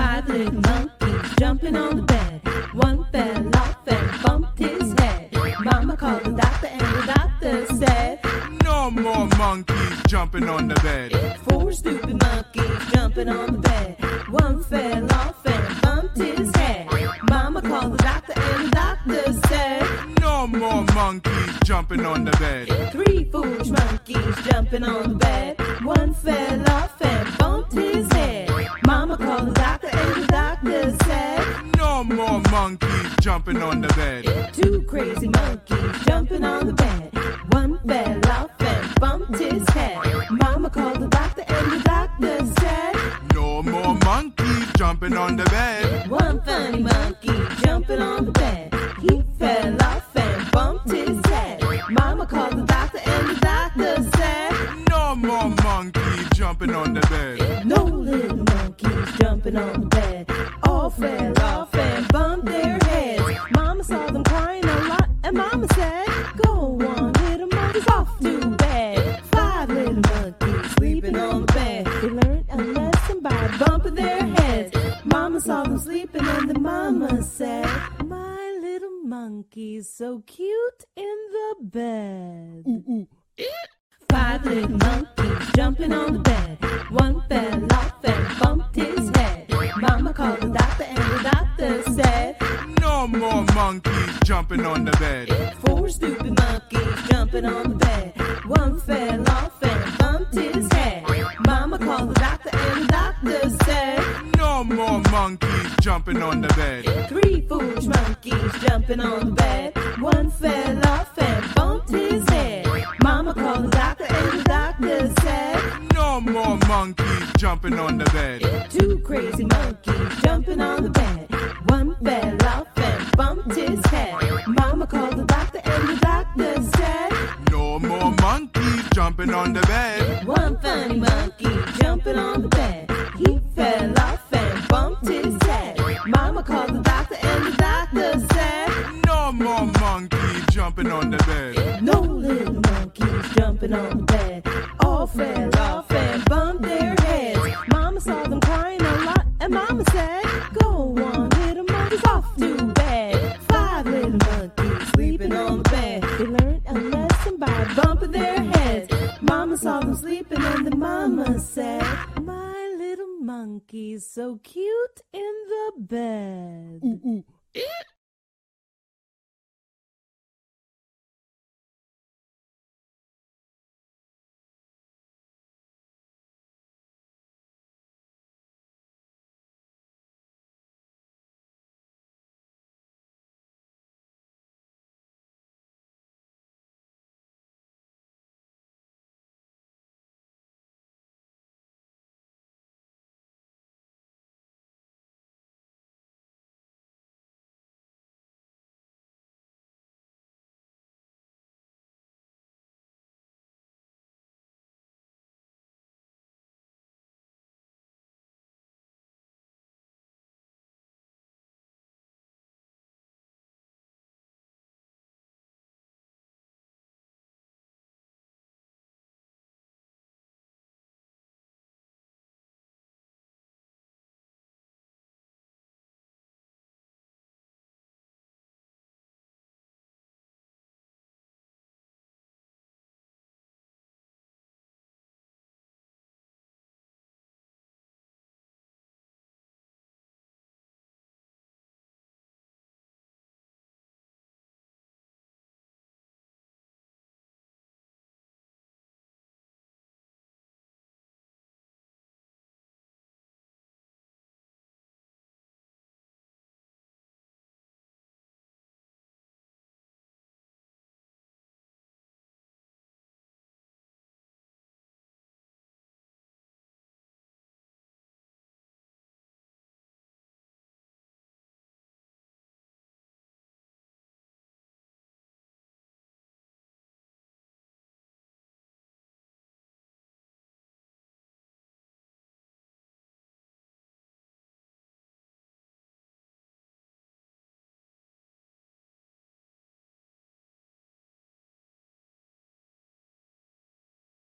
Five little monkeys jumping on the bed. One fell off and bumped his head. Mama called the doctor and the doctor said, No more monkeys jumping on the bed. Four stupid monkeys jumping on the bed. One fell off and bumped his head. Mama called the doctor and the doctor said, No more monkeys jumping on the bed. Three foolish monkeys jumping on the bed. One fell off and jumping on the bed. Two crazy monkeys jumping on the bed. One fell off and bumped his head. Mama called the doctor and the doctor said, No more monkeys jumping on the bed. One funny monkey jumping on the bed. He fell off and bumped his head. Mama called the doctor and the doctor said, No more monkeys jumping on the bed. No little monkeys jumping on the bed. All fell off and bumped their saw them crying a lot, and Mama said, Go on, little monkeys, off to bed. Five little monkeys sleeping on the bed. They learned a lesson by bumping their heads. Mama saw them sleeping, and the mama said, My little monkey's so cute in the bed. Five little monkeys jumping on the bed. One fell off and bumped his head. Mama called the doctor and the doctor said, more monkeys jumping on the bed. Four stupid monkeys jumping on the bed. One fell off and bumped his head. Mama called the doctor and the doctor said, No more monkeys jumping on the bed. Three foolish monkeys jumping on the bed. One fell off and bumped his head. Mama called the doctor and the doctor said, No more monkeys jumping on the bed. Two crazy monkeys jumping on the bed. Jumping on the bed. One funny monkey jumping on the bed. He fell off and bumped his head. Mama called the doctor and the doctor said, No more monkeys jumping on the bed. No little monkeys jumping on the bed. All fell saw them sleeping, and the mama said, My little monkey's so cute in the bed.